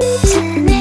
一次你